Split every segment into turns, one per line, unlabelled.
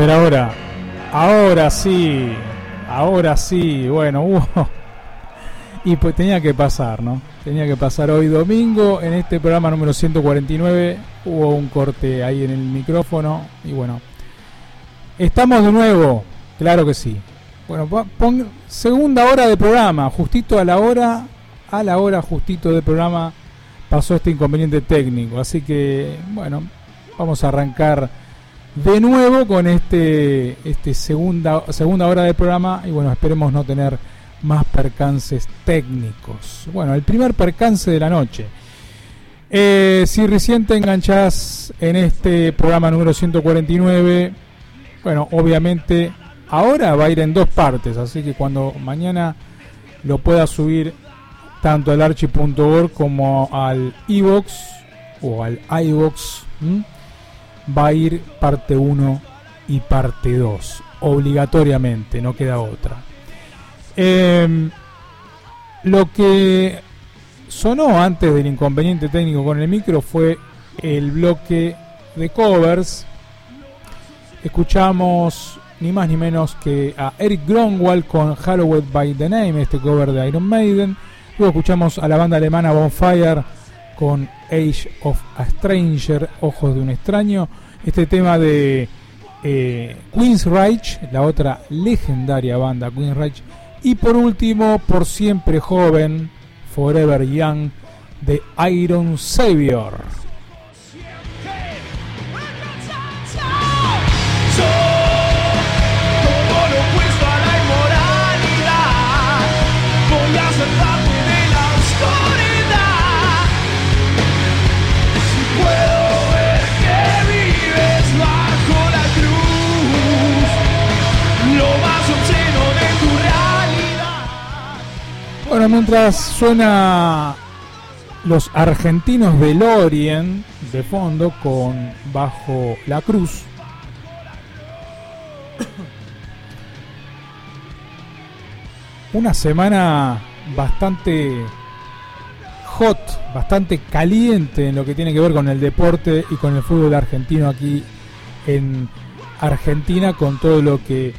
ver ahora. Ahora sí. Ahora sí. Bueno, hubo. Y pues tenía que pasar, ¿no? Tenía que pasar hoy domingo en este programa número 149. Hubo un corte ahí en el micrófono. Y bueno. Estamos de nuevo. Claro que sí. Bueno, segunda hora de programa. Justito a la hora. A la hora justito del programa pasó este inconveniente técnico. Así que, bueno, vamos a arrancar de nuevo con este, este segunda, segunda hora del programa y bueno, esperemos no tener más percances técnicos. Bueno, el primer percance de la noche. Eh, si recién te enganchás en este programa número 149, bueno, obviamente ahora va a ir en dos partes, así que cuando mañana lo pueda subir tanto al archi.org como al iBox o al iBox va a ir parte 1 y parte 2, obligatoriamente, no queda otra. Em, lo que sonó antes del inconveniente técnico con el micro fue el bloque de covers. Escuchamos ni más ni menos que a Eric Gronwald con Halloween by the Name, este cover de Iron Maiden. Luego escuchamos a la banda alemana Bonfire con Age of a Stranger, Ojos de un extraño. Este tema de eh, Queen's Reich, la otra legendaria banda Queen's Reich. Y por último, por siempre joven, Forever Young, de Iron Savior. Mientras suena los argentinos de Lorien de fondo con Bajo la Cruz. Una semana bastante hot, bastante caliente en lo que tiene que ver con el deporte y con el fútbol argentino aquí en Argentina, con todo lo que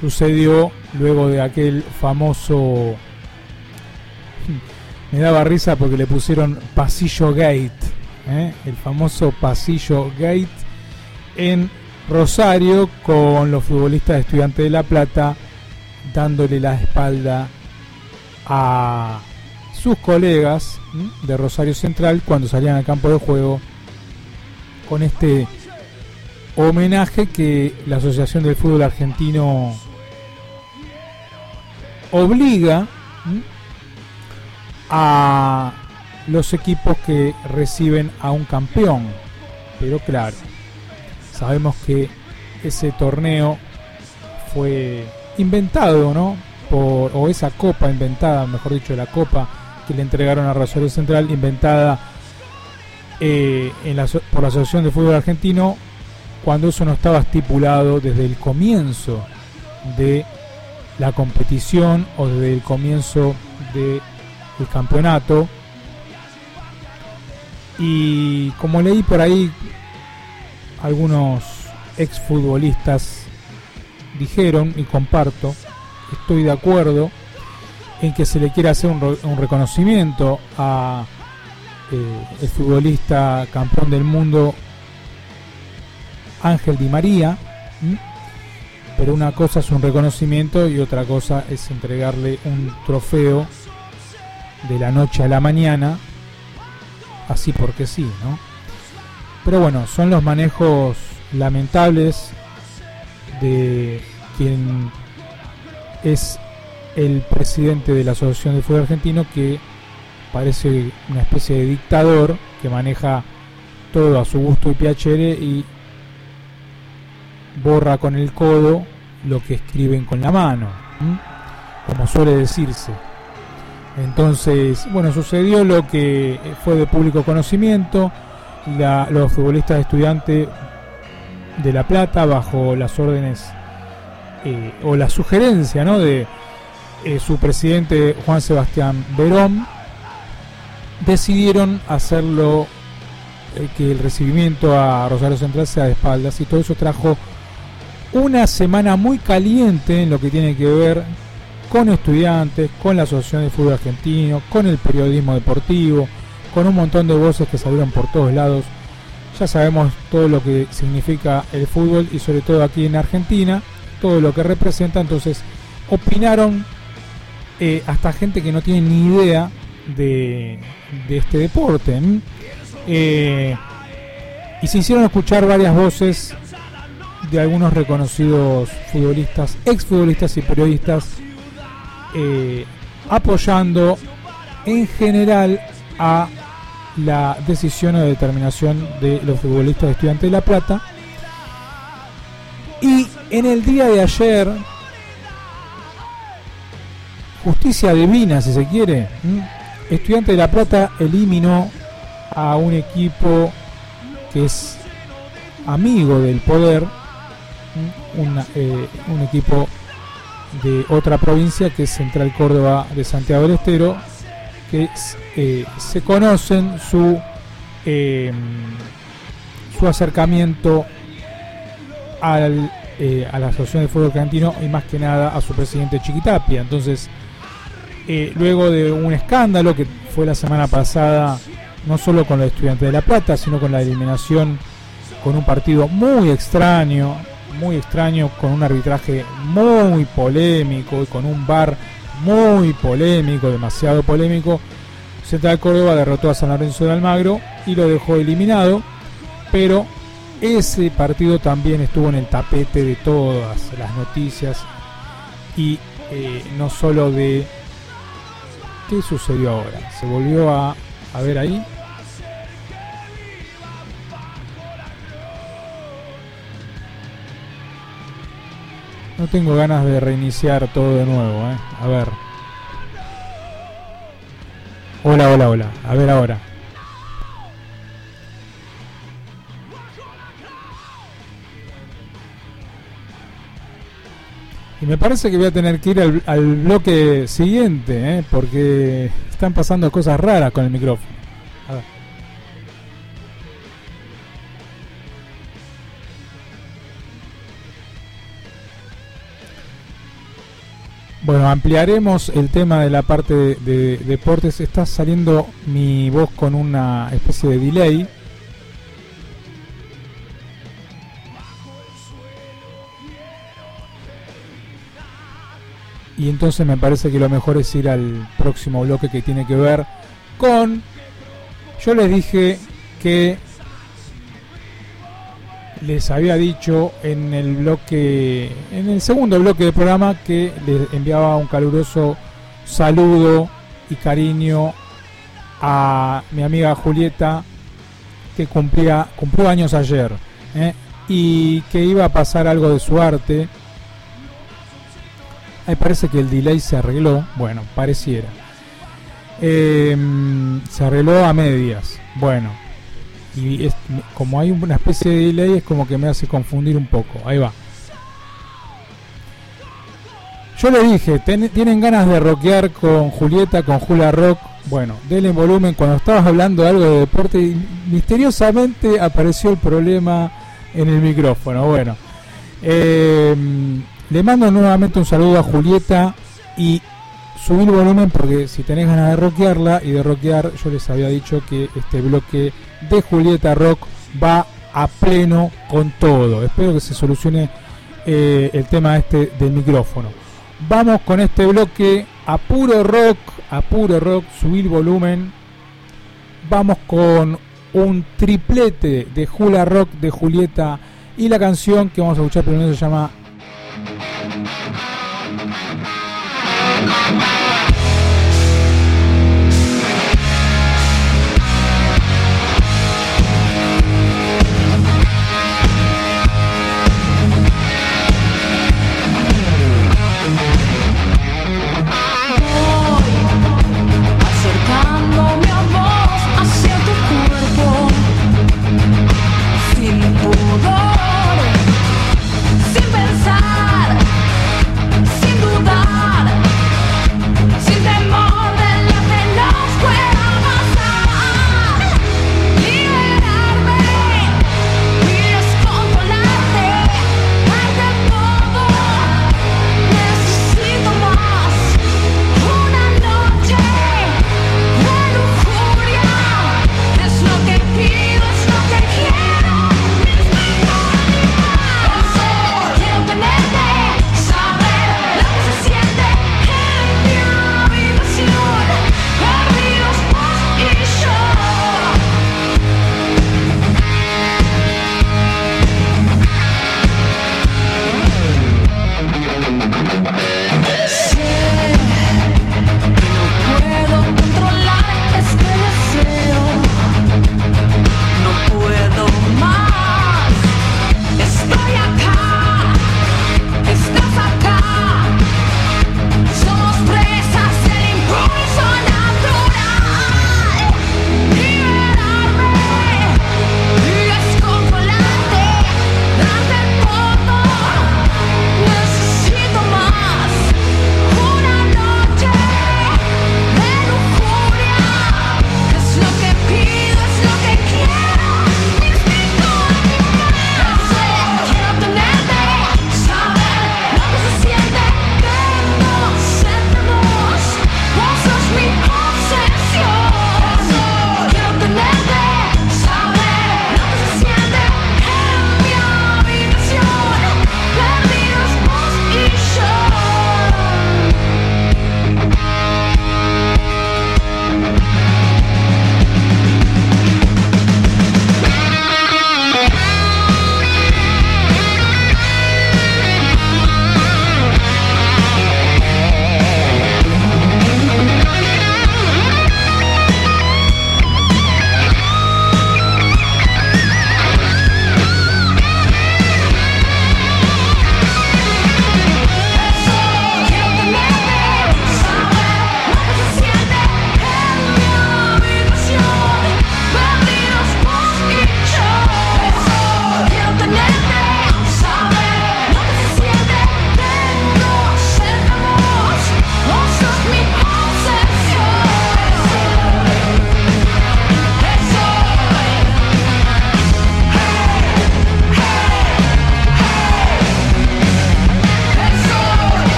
sucedió luego de aquel famoso me daba risa porque le pusieron Pasillo Gate, ¿eh? el famoso Pasillo Gate en Rosario con los futbolistas Estudiantes de La Plata dándole la espalda a sus colegas de Rosario Central cuando salían al campo de juego con este homenaje que la Asociación del Fútbol Argentino obliga a los equipos que reciben a un campeón. Pero claro, sabemos que ese torneo fue inventado, ¿no? Por, o esa copa inventada, mejor dicho, la copa que le entregaron a Rosario Central, inventada eh, por la Asociación de Fútbol Argentino, cuando eso no estaba estipulado desde el comienzo de la competición o desde el comienzo de el campeonato. Y como leí por ahí, algunos exfutbolistas dijeron, y comparto, estoy de acuerdo en que se le quiere hacer un, reconocimiento a eh, el futbolista campeón del mundo Ángel Di María, pero una cosa es un reconocimiento y otra cosa es entregarle un trofeo de la noche a la mañana, así porque sí, ¿no? Pero bueno, son los manejos lamentables de quien es el presidente de la Asociación de Fútbol Argentino que parece una especie de dictador que maneja todo a su gusto y piacere y borra con el codo lo que escriben con la mano, como suele decirse. Entonces, bueno, sucedió lo que fue de público conocimiento. los futbolistas estudiantes de La Plata, bajo las órdenes eh, o la sugerencia ¿no? de eh, su presidente Juan Sebastián Verón, decidieron hacerlo eh, que el recibimiento a Rosario Central sea de espaldas y todo eso trajo una semana muy caliente en lo que tiene que ver con estudiantes, con la Asociación de Fútbol Argentino, con el periodismo deportivo, con un montón de voces que salieron por todos lados. Ya sabemos todo lo que significa el fútbol y sobre todo aquí en Argentina, todo lo que representa. Entonces opinaron eh, hasta gente que no tiene ni idea de, este deporte. Eh, y se hicieron escuchar varias voces de algunos reconocidos futbolistas, exfutbolistas y periodistas, eh, apoyando en general a la decisión o determinación de los futbolistas de Estudiantes de La Plata. Y en el día de ayer, justicia divina, si se quiere, Estudiante de La Plata eliminó a un equipo que es amigo del poder, eh, un equipo de otra provincia que es Central Córdoba de Santiago del Estero, que eh, se conocen su, eh, su acercamiento al, a la Asociación de Fútbol Argentino y más que nada a su presidente Chiquitapia. Entonces, luego de un escándalo que fue la semana pasada, no solo con los estudiantes de La Plata, sino con la eliminación con un partido muy extraño, muy extraño, con un arbitraje muy polémico y con un bar muy polémico, demasiado polémico. Central Córdoba derrotó a San Lorenzo de Almagro y lo dejó eliminado, pero ese partido también estuvo en el tapete de todas las noticias y eh, no solo de qué sucedió ahora. Se volvió a, a ver ahí. No tengo ganas de reiniciar todo de nuevo, ¿eh? A ver. Hola, hola, hola. A ver ahora. Y me parece que voy a tener que ir al, bloque siguiente, ¿eh? porque están pasando cosas raras con el micrófono. Bueno, ampliaremos el tema de la parte de, deportes. Está saliendo mi voz con una especie de delay. Y entonces me parece que lo mejor es ir al próximo bloque que tiene que ver con... Yo les dije que les había dicho en el bloque, en el segundo bloque del programa que les enviaba un caluroso saludo y cariño a mi amiga Julieta que cumplía cumplió años ayer ¿eh? y que iba a pasar algo de su arte. Parece que el delay se arregló, bueno, pareciera. Em, se arregló a medias. Bueno, y es, como hay una especie de delay es como que me hace confundir un poco. Ahí va. Yo le dije, tienen ganas de rockear con Julieta, con Julia Rock. Bueno, denle volumen. Cuando estabas hablando de algo de deporte, misteriosamente apareció el problema en el micrófono. Bueno, em, le mando nuevamente un saludo a Julieta y subir volumen porque si tenés ganas de rockearla y de rockear, yo les había dicho que este bloque de Julieta Rock va a pleno con todo. Espero que se solucione eh, el tema este del micrófono. Vamos con este bloque a puro rock, a puro rock, subir volumen. Vamos con un triplete de Jula Rock de Julieta y la canción que vamos a escuchar primero se llama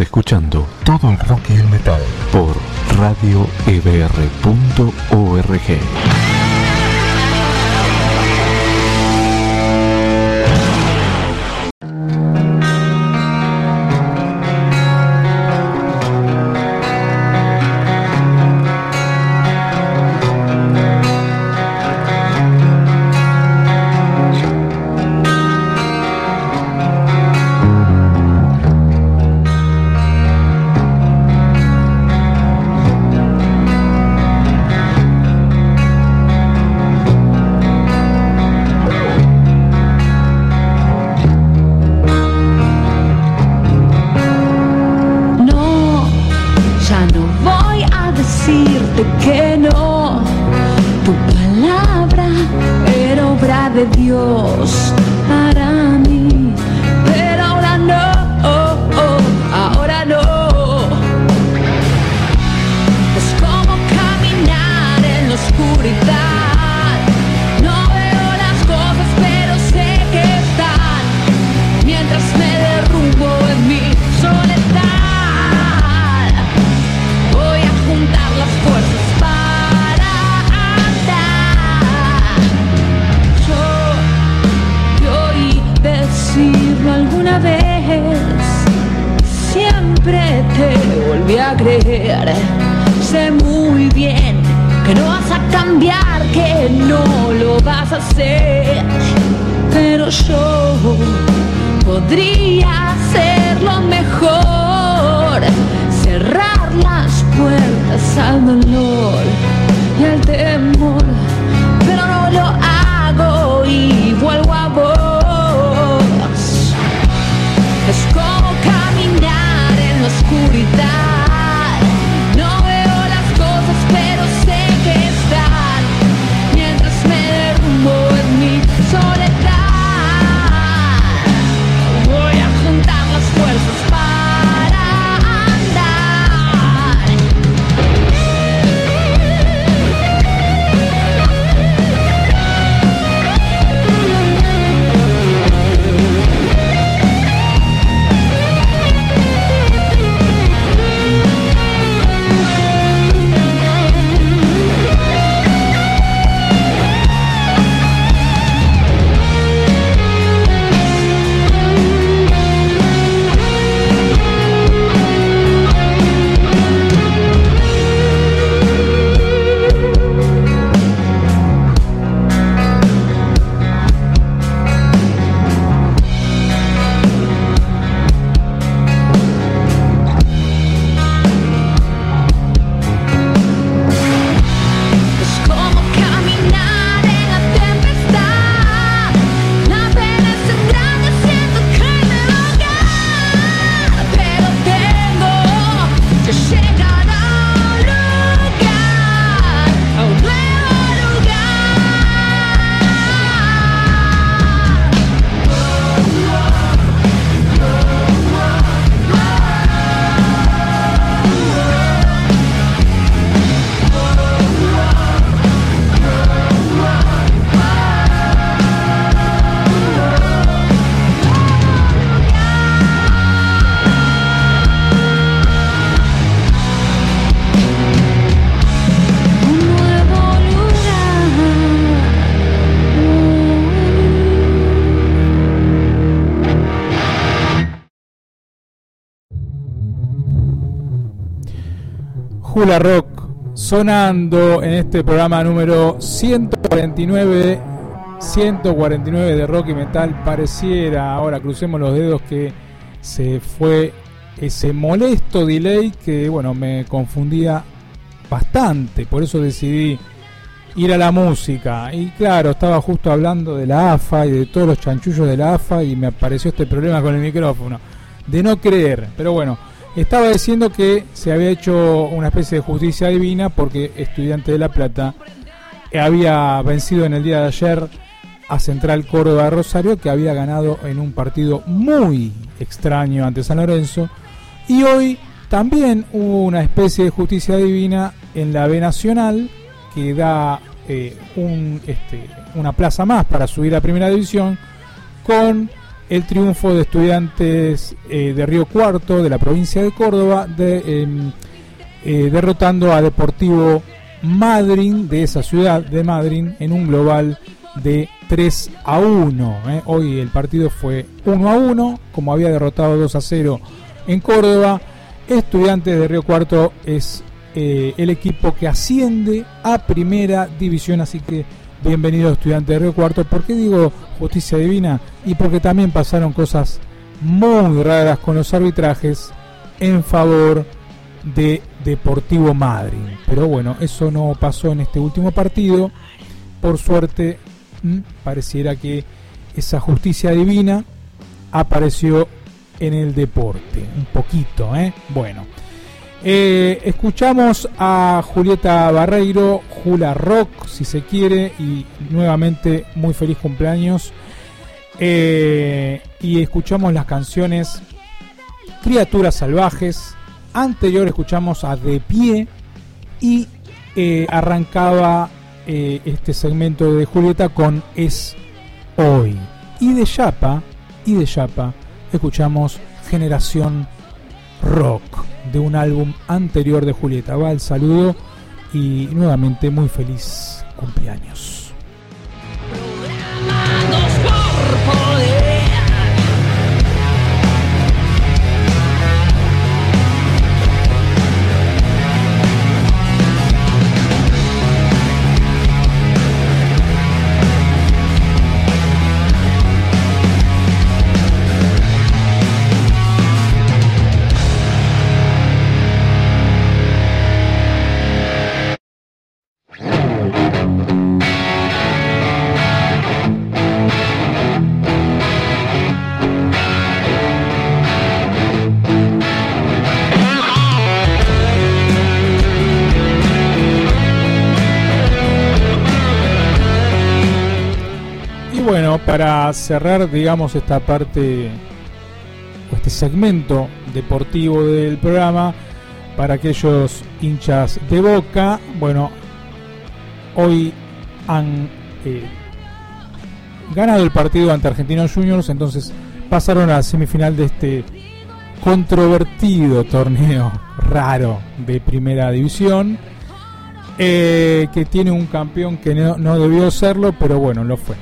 Escuchando todo el rock y el metal por radioebr.org.
Hula Rock sonando en este programa número 149 149 de rock y metal. Pareciera ahora crucemos los dedos que se fue ese molesto delay que bueno me confundía bastante. Por eso decidí ir a la música. Y claro estaba justo hablando de la AFA y de todos los chanchullos de la AFA y me apareció este problema con el micrófono. De no creer pero bueno estaba diciendo que se había hecho una especie de justicia divina porque Estudiante de La Plata había vencido en el día de ayer a Central Córdoba de Rosario, que había ganado en un partido muy extraño ante San Lorenzo. Y hoy también hubo una especie de justicia divina en la B Nacional, que da eh, este, una plaza más para subir a Primera División, con el triunfo de estudiantes eh, de Río Cuarto, de la provincia de Córdoba, de, em, eh, derrotando a Deportivo Madryn, de esa ciudad de Madryn, en un global de 3 a 1. ¿eh? Hoy el partido fue 1 a 1, como había derrotado 2 a 0 en Córdoba. Estudiantes de Río Cuarto es el equipo que asciende a primera división, así que bienvenido estudiante de Río Cuarto. ¿Por qué digo justicia divina? Y porque también pasaron cosas muy raras con los arbitrajes en favor de Deportivo Madrid. Pero bueno, eso no pasó en este último partido. Por suerte, pareciera que esa justicia divina apareció en el deporte. Un poquito, ¿eh? Bueno. Eh, escuchamos a Julieta Barreiro, Jula Rock, si se quiere, y nuevamente muy feliz cumpleaños. Eh, y escuchamos las canciones Criaturas Salvajes. Anterior escuchamos a De Pie y eh, arrancaba este segmento de Julieta con Es Hoy. Y de Chapa, y de Chapa, escuchamos Generación Rock de un álbum anterior de Julieta. Va el saludo y nuevamente muy feliz cumpleaños. Para cerrar, digamos, esta parte o este segmento deportivo del programa, para aquellos hinchas de boca, bueno, hoy han eh, ganado el partido ante Argentinos Juniors, entonces pasaron a la semifinal de este controvertido torneo raro de primera división, eh, que tiene un campeón que no, no debió serlo, pero bueno, lo fue.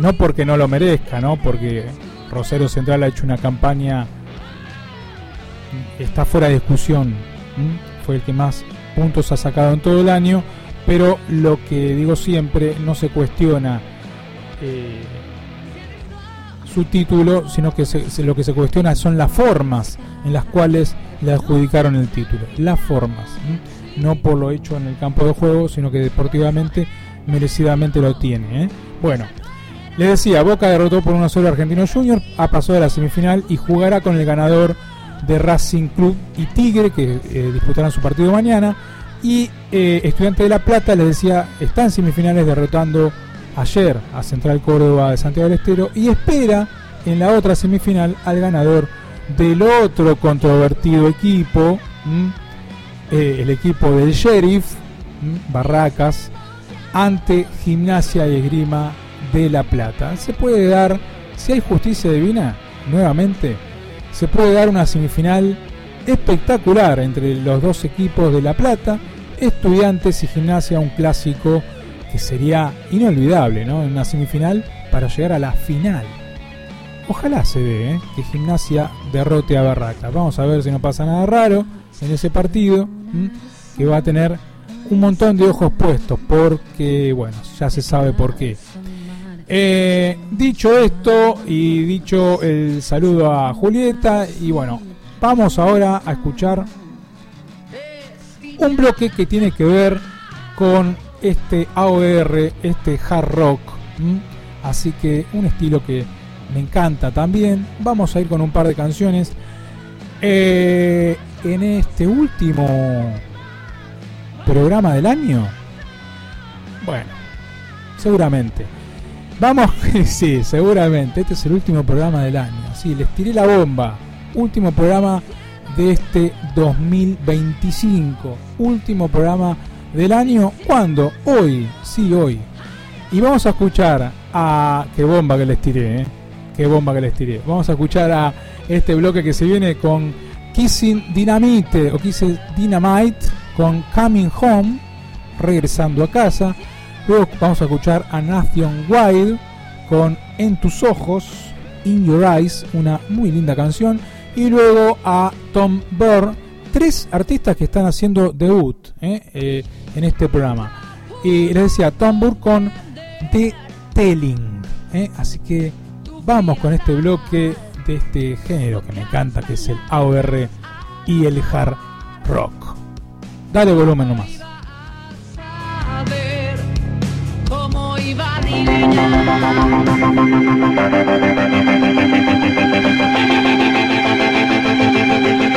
No porque no lo merezca, ¿no? Porque Rosario Central ha hecho una campaña, está fuera de discusión, fue el que más puntos ha sacado en todo el año, pero lo que digo siempre, no se cuestiona eh, su título, sino que se- lo que se cuestiona son las formas en las cuales le adjudicaron el título. Las formas, no por lo hecho en el campo de juego, sino que deportivamente, merecidamente lo tiene. ¿eh? Bueno, les decía, Boca derrotó por una sola Argentino Junior, ha pasado a la semifinal y jugará con el ganador de Racing Club y Tigre, que eh, disputarán su partido mañana. Y eh, Estudiante de La Plata, les decía, está en semifinales derrotando ayer a Central Córdoba de Santiago del Estero y espera en la otra semifinal al ganador del otro controvertido equipo. Eh, el equipo del Sheriff. Barracas, ante Gimnasia y Esgrima de La Plata. Se puede dar, si hay justicia divina, nuevamente, se puede dar una semifinal espectacular entre los dos equipos de La Plata, Estudiantes y Gimnasia, un clásico que sería inolvidable, ¿no? Una semifinal para llegar a la final. Ojalá se dé, ¿eh? que Gimnasia derrote a Barracas. Vamos a ver si no pasa nada raro en ese partido.
que va a tener un montón de ojos puestos, porque, bueno, ya se sabe por qué. Eh, dicho esto y dicho el saludo a Julieta, y bueno, vamos ahora a escuchar un bloque que tiene que ver con este AOR, este hard rock. Así que un estilo que me encanta también. Vamos a ir con un par de canciones. Eh, en este último programa del año. Bueno, seguramente. Vamos, sí, seguramente. Este es el último programa del año. Sí, les tiré la bomba. Último programa de este 2025. Último programa del año. ¿Cuándo? Hoy. Sí, hoy. Y vamos a escuchar a... Qué bomba que les tiré, ¿eh? Qué bomba que les tiré. Vamos a escuchar a este bloque que se viene con Kissing Dynamite o Kissing Dynamite con Coming Home, regresando a casa. Luego vamos a escuchar a Nathan Wild con En tus ojos, In Your Eyes, una muy linda canción. Y luego a Tom Burr, tres artistas que están haciendo debut ¿eh? Eh, en este programa. Y les decía, Tom Burr con The Telling. ¿eh? Así que vamos con este bloque de este género que me encanta, que es el AOR y el hard rock. Dale volumen nomás. Thank you.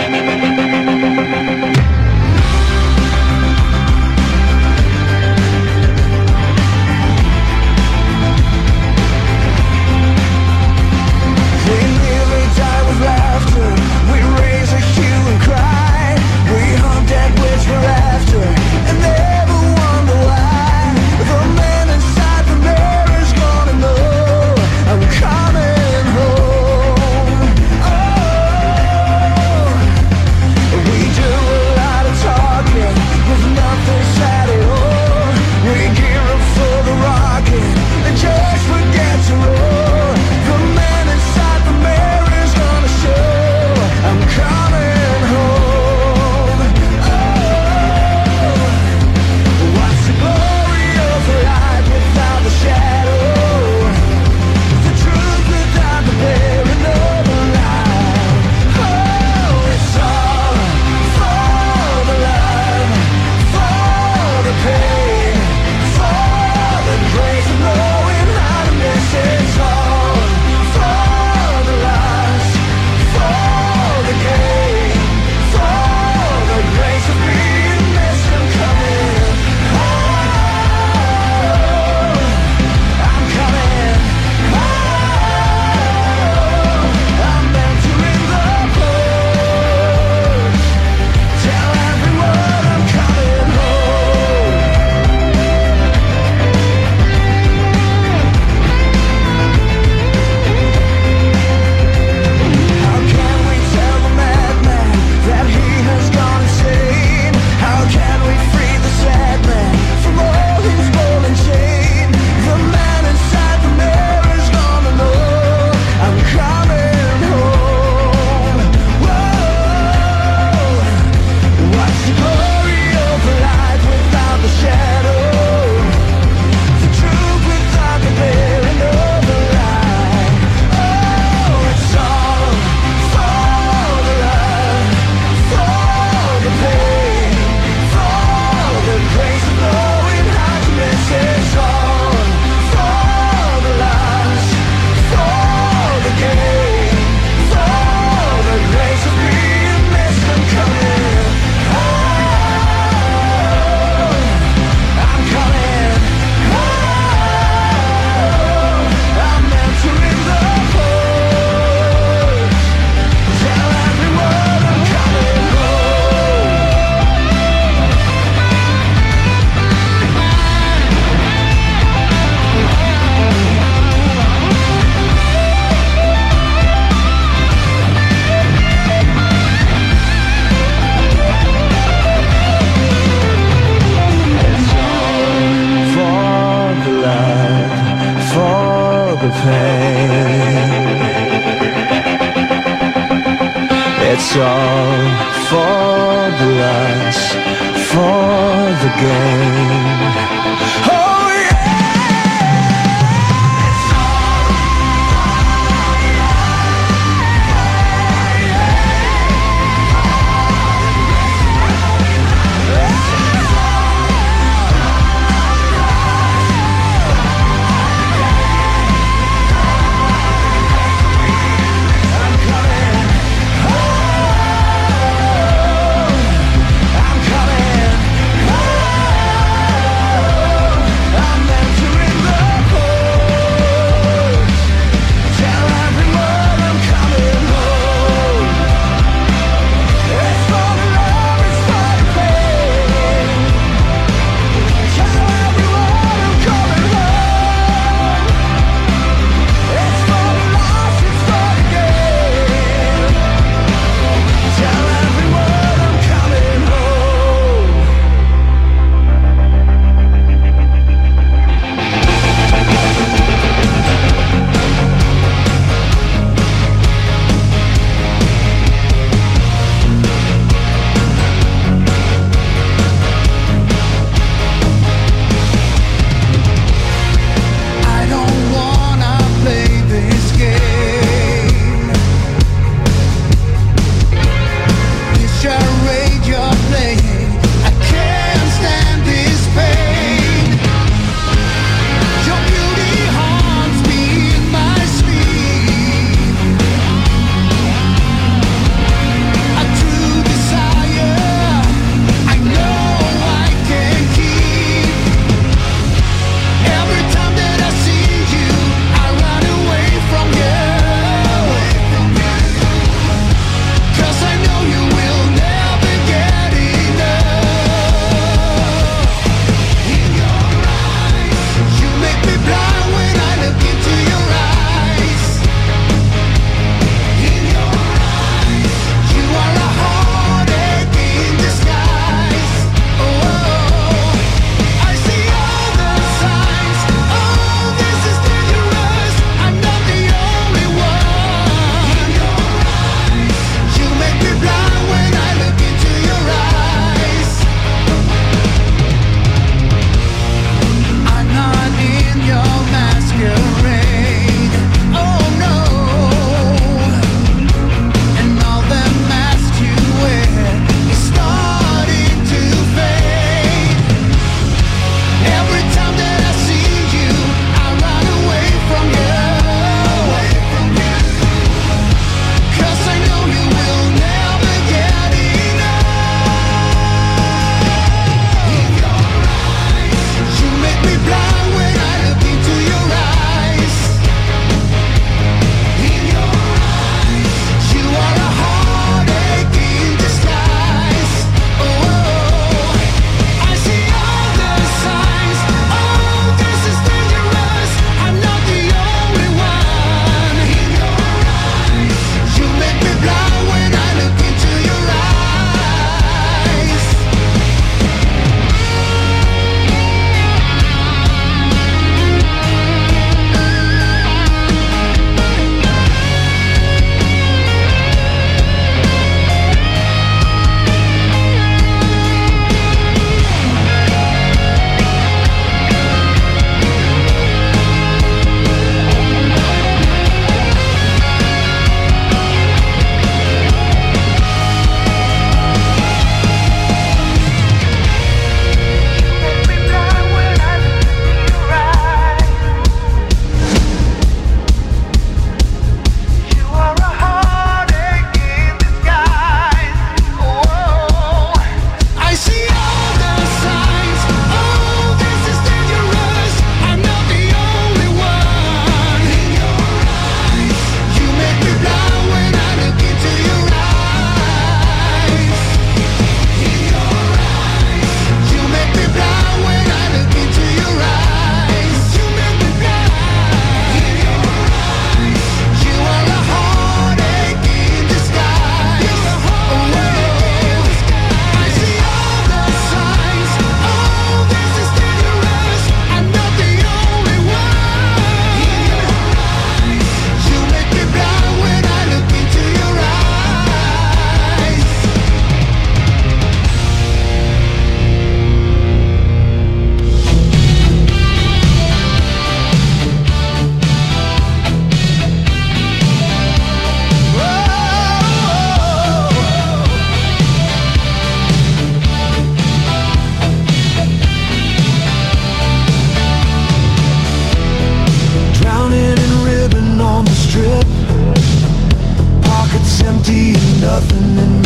Nothing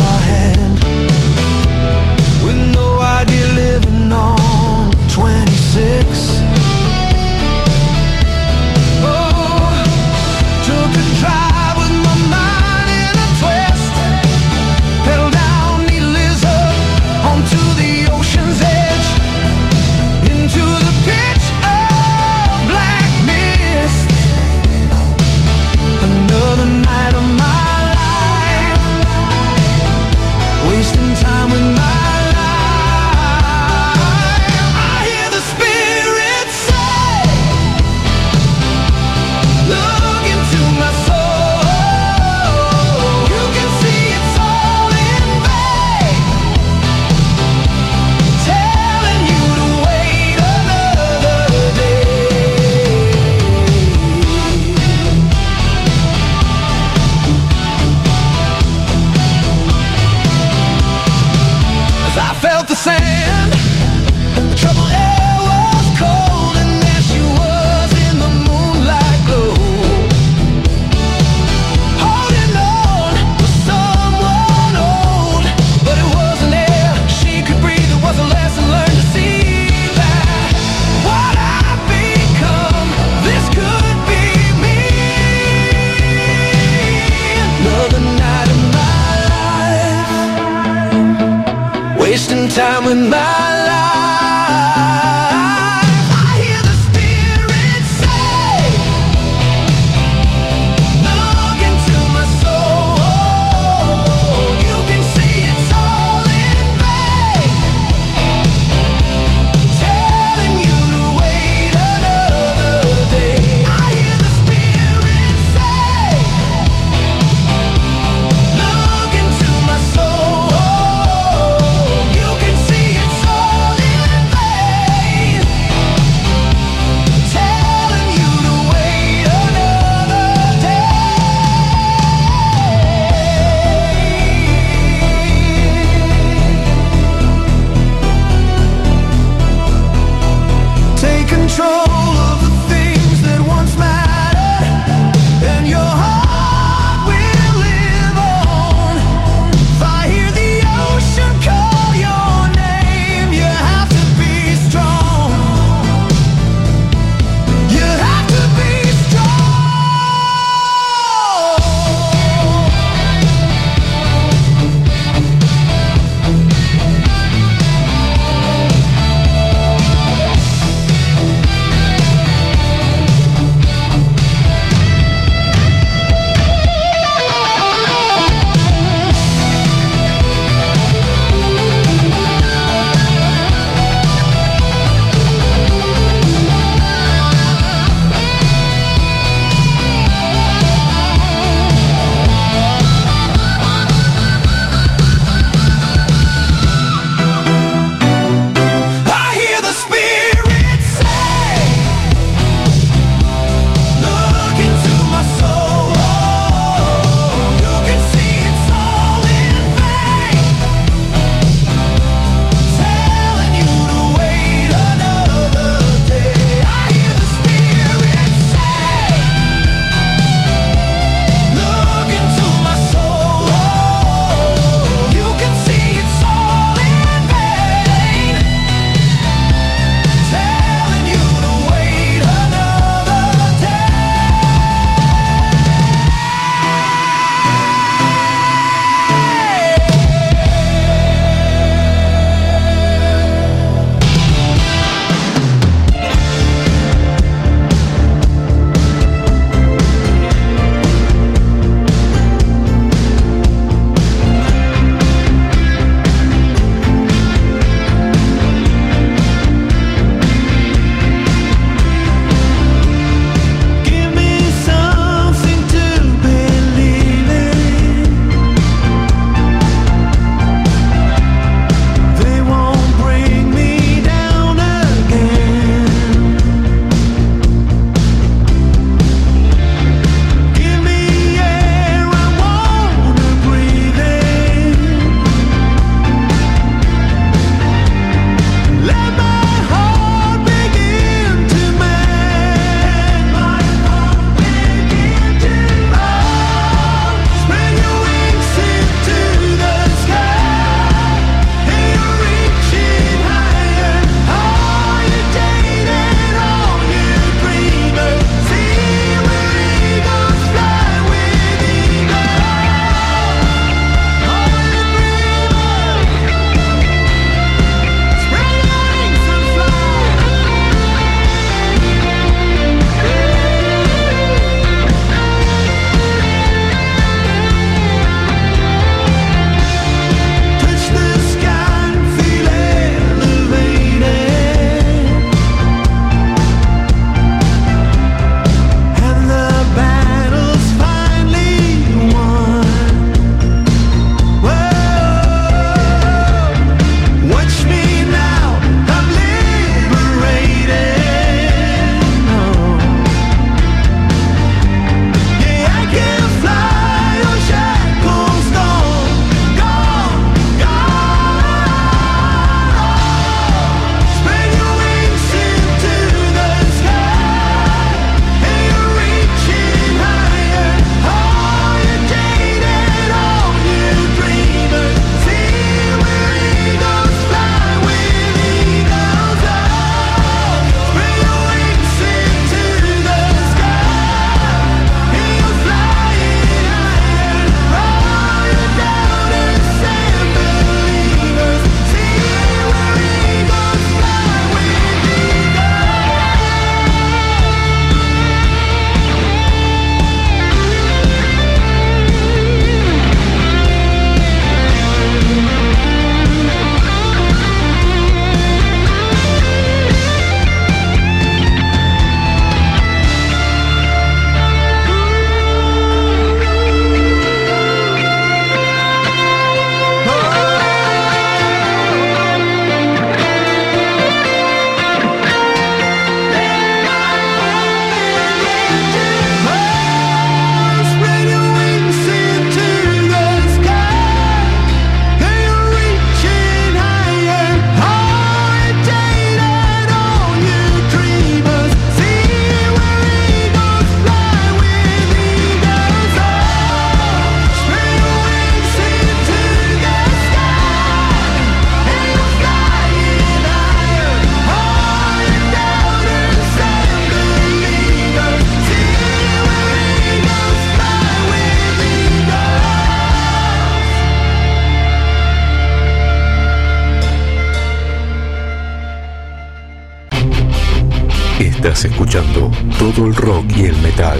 Escuchando todo el rock y el metal.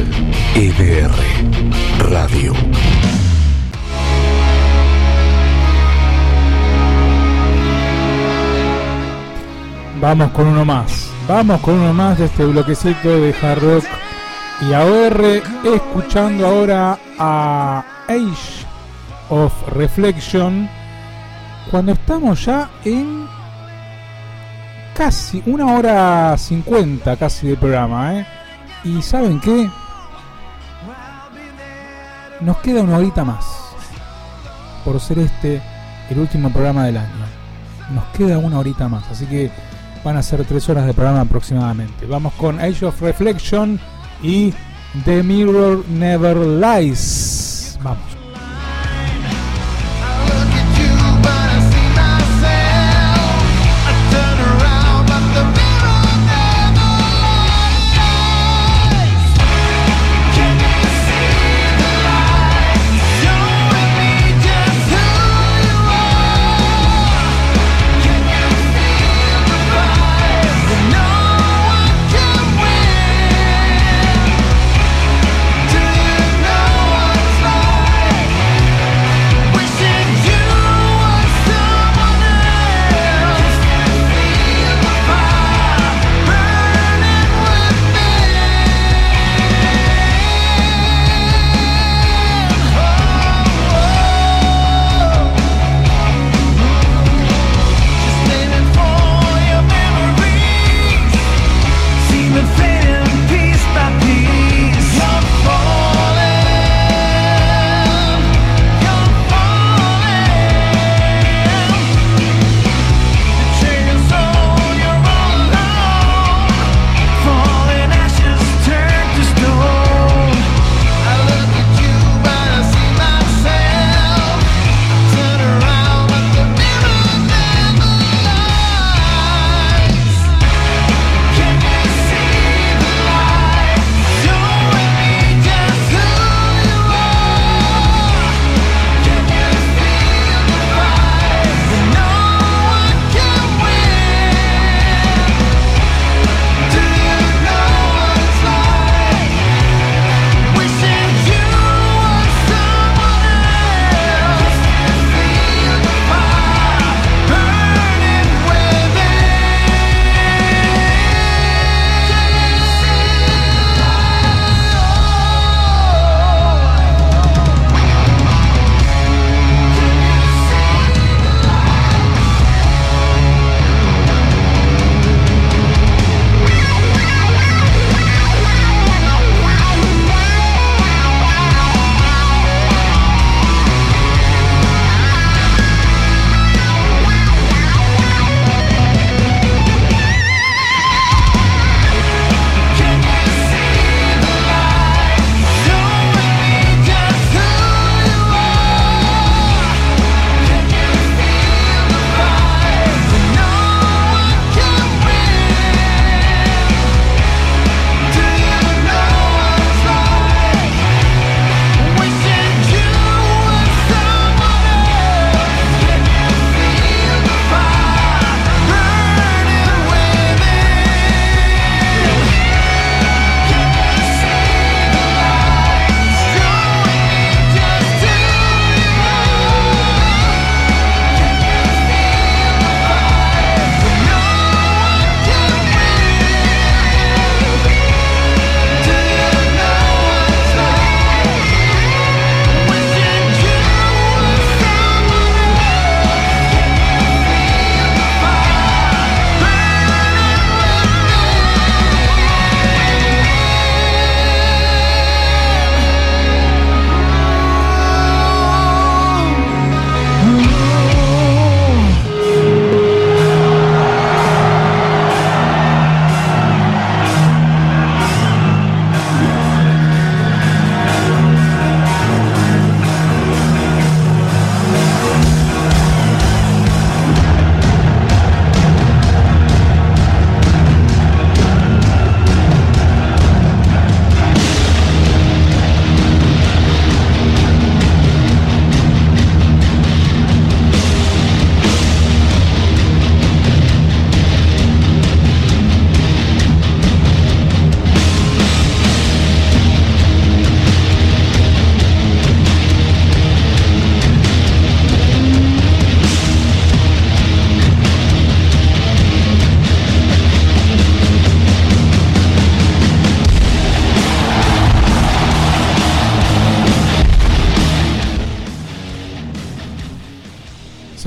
EDR Radio.
Vamos con uno más. Vamos con uno más de este bloquecito de hard rock y AOR. Escuchando ahora a Age of Reflection. Cuando estamos ya en casi una hora cincuenta casi del programa, ¿eh? Y ¿saben qué? Nos queda una horita más. Por ser este el último programa del año. Nos queda una horita más. Así que van a ser tres horas de programa aproximadamente. Vamos con Age of Reflection y The Mirror Never Lies. Vamos.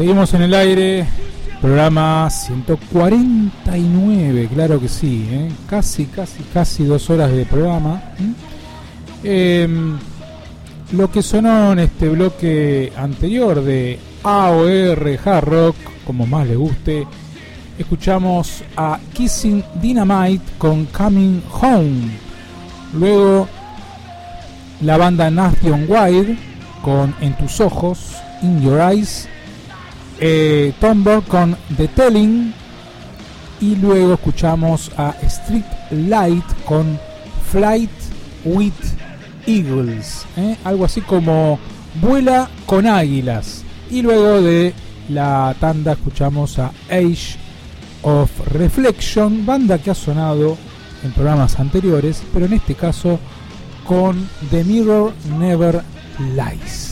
Seguimos en el aire, programa 149, claro que sí, ¿eh? casi, casi, casi dos horas de programa. Em, lo que sonó en este bloque anterior de AOR Hard Rock, como más le guste, escuchamos a Kissing Dynamite con Coming Home. Luego la banda Nation Wide con En tus ojos, In Your Eyes. Eh, con The Telling. Y luego escuchamos a Street Light con Flight with Eagles. ¿eh? Algo así como Vuela con águilas. Y luego de la tanda escuchamos a Age of Reflection, banda que ha sonado en programas anteriores, pero en este caso con The Mirror Never Lies.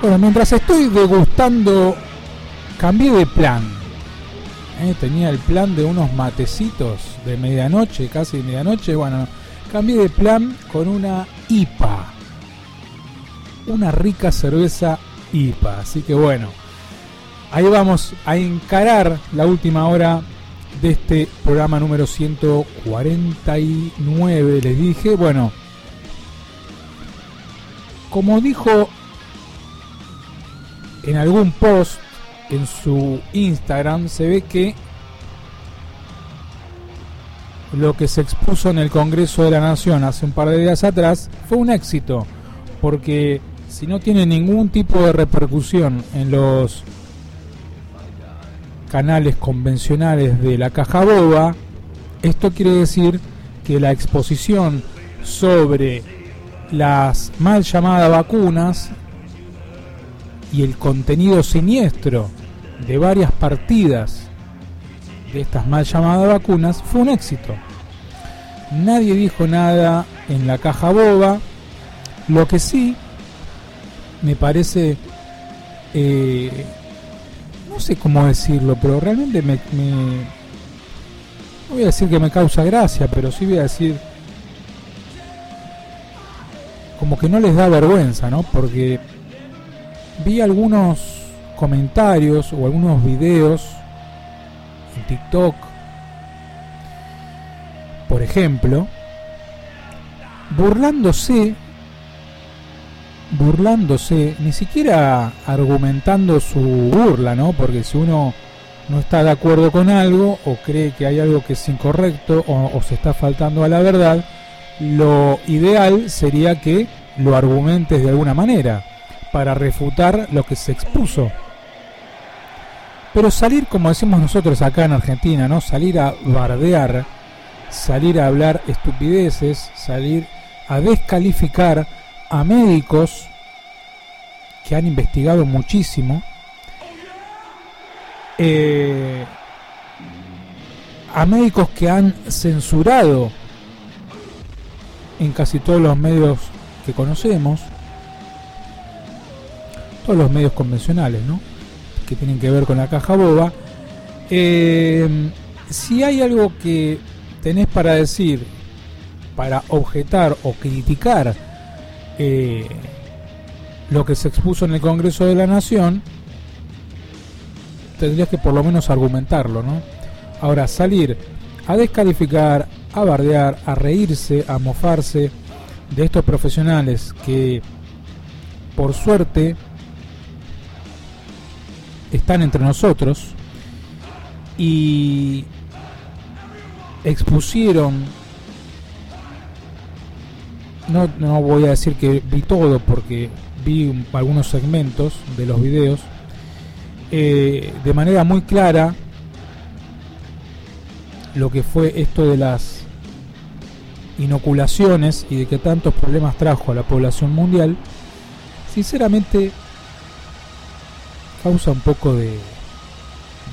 Bueno, mientras estoy degustando, cambié de plan. Eh, Tenía el plan de unos matecitos de medianoche, casi medianoche. Bueno, cambié de plan con una IPA. Una rica cerveza IPA. Así que bueno, ahí vamos a encarar la última hora de este programa número 149. Les dije, bueno, como dijo en algún post en su Instagram se ve que lo que se expuso en el Congreso de la Nación hace un par de días atrás fue un éxito, porque si no tiene ningún tipo de repercusión en los canales convencionales de la caja boba, esto quiere decir que la exposición sobre las mal llamadas vacunas y el contenido siniestro de varias partidas de estas mal llamadas vacunas fue un éxito. Nadie dijo nada en la caja boba. Lo que sí me parece, eh, no sé cómo decirlo, pero realmente me, me- no voy a decir que me causa gracia, pero sí voy a decir como que no les da vergüenza, ¿no? Porque vi algunos comentarios o algunos videos en TikTok, por ejemplo, burlándose, burlándose, ni siquiera argumentando su burla, ¿no? Porque si uno no está de acuerdo con algo o cree que hay algo que es incorrecto o, o se está faltando a la verdad, lo ideal sería que lo argumentes de alguna manera para refutar lo que se expuso. Pero salir, como decimos nosotros acá en Argentina, ¿no? Salir a bardear, salir a hablar estupideces, salir a descalificar a médicos que han investigado muchísimo, eh, a médicos que han censurado en casi todos los medios que conocemos, los medios convencionales, ¿no? Que tienen que ver con la caja boba. Eh, si hay algo que tenés para decir, para objetar o criticar eh, lo que se expuso en el Congreso de la Nación, tendrías que por lo menos argumentarlo, ¿no? Ahora, salir a descalificar, a bardear, a reírse, a mofarse de estos profesionales que, por suerte, están entre nosotros y expusieron no, no voy a decir que vi todo porque vi un- algunos segmentos de los videos eh, de manera muy clara lo que fue esto de las inoculaciones y de que tantos problemas trajo a la población mundial sinceramente causa un poco de,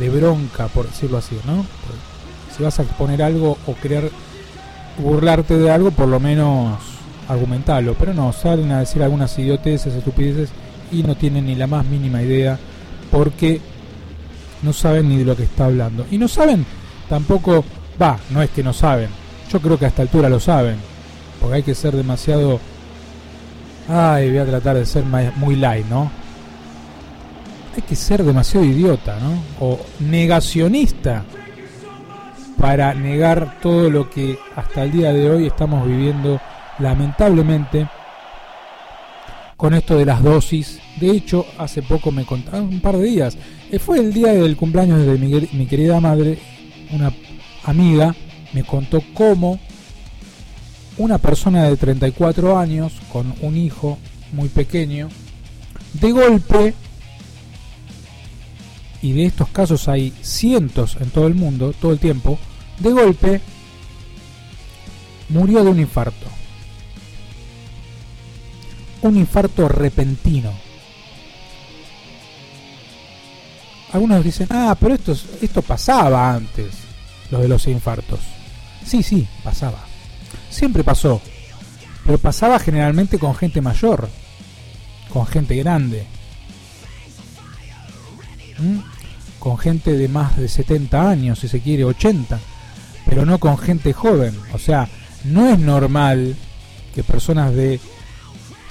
bronca, por decirlo así, ¿no? Si vas a exponer algo o querer burlarte de algo, por lo menos argumentarlo. Pero no, salen a decir algunas idioteces, estupideces y no tienen ni la más mínima idea porque no saben ni de lo que está hablando. Y no saben tampoco, va, no es que no saben, yo creo que a esta altura lo saben, porque hay que ser demasiado... Ay, voy a tratar de ser muy light, ¿no? Hay que ser demasiado idiota, ¿no? O negacionista para negar todo lo que hasta el día de hoy estamos viviendo lamentablemente con esto de las dosis. De hecho, hace poco me contaron, un par de días, eh, fue el día del cumpleaños de mi, mi querida madre, una amiga me contó cómo una persona de 34 años con un hijo muy pequeño, de golpe, y de estos casos hay cientos en todo el mundo, todo el tiempo, de golpe murió de un infarto. Un infarto repentino. Algunos dicen, ah, pero esto, es- esto pasaba antes, lo de los infartos. Sí, sí, pasaba. Siempre pasó. Pero pasaba generalmente con gente mayor, con gente grande, ¿Mm? con gente de más de 70 años, si se quiere, 80, pero no con gente joven. O sea, no es normal que personas de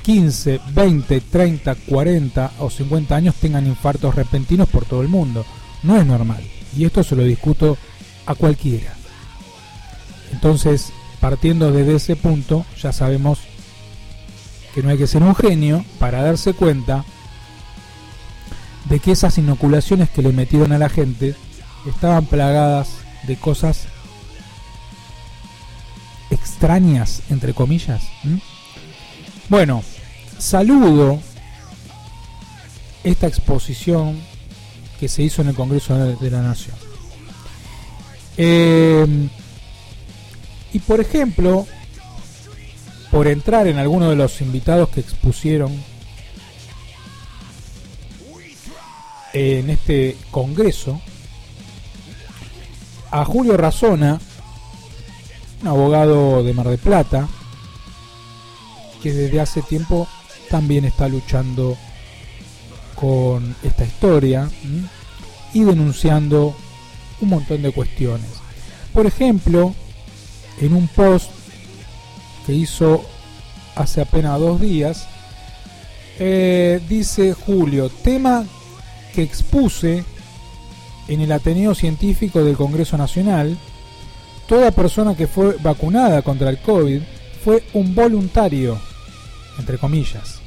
15, 20, 30, 40 o 50 años tengan infartos repentinos por todo el mundo. No es normal. Y esto se lo discuto a cualquiera. Entonces, partiendo desde ese punto, ya sabemos que no hay que ser un genio para darse cuenta de que esas inoculaciones que le metieron a la gente estaban plagadas de cosas extrañas, entre comillas. Bueno, saludo esta exposición que se hizo en el Congreso de la Nación. Eh, y por ejemplo, por entrar en alguno de los invitados que expusieron en este congreso, a Julio Razona, un abogado de Mar del Plata, que desde hace tiempo también está luchando con esta historia y denunciando un montón de cuestiones. Por ejemplo, en un post que hizo hace apenas dos días, eh, dice Julio, tema expuse en el Ateneo Científico del Congreso Nacional, toda persona que fue vacunada contra el COVID fue un voluntario, entre comillas,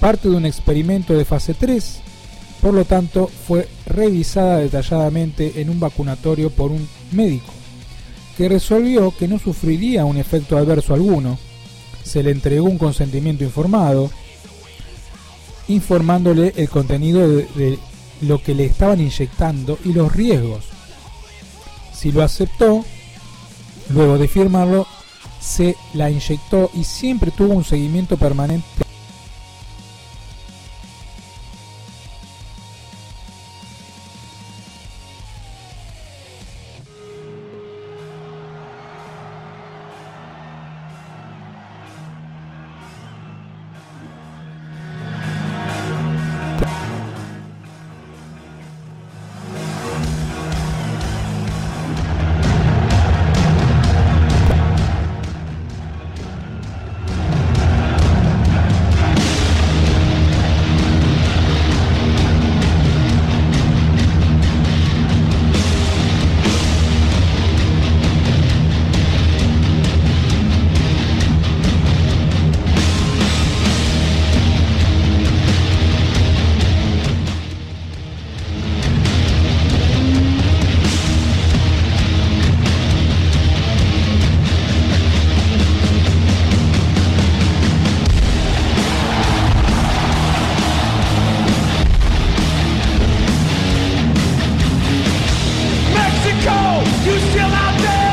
parte de un experimento de fase 3, por lo tanto fue revisada detalladamente en un vacunatorio por un médico, que resolvió que no sufriría un efecto adverso alguno, se le entregó un consentimiento informado, informándole el contenido de, de lo que le estaban inyectando y los riesgos. Si lo aceptó, luego de firmarlo, se la inyectó y siempre tuvo un seguimiento permanente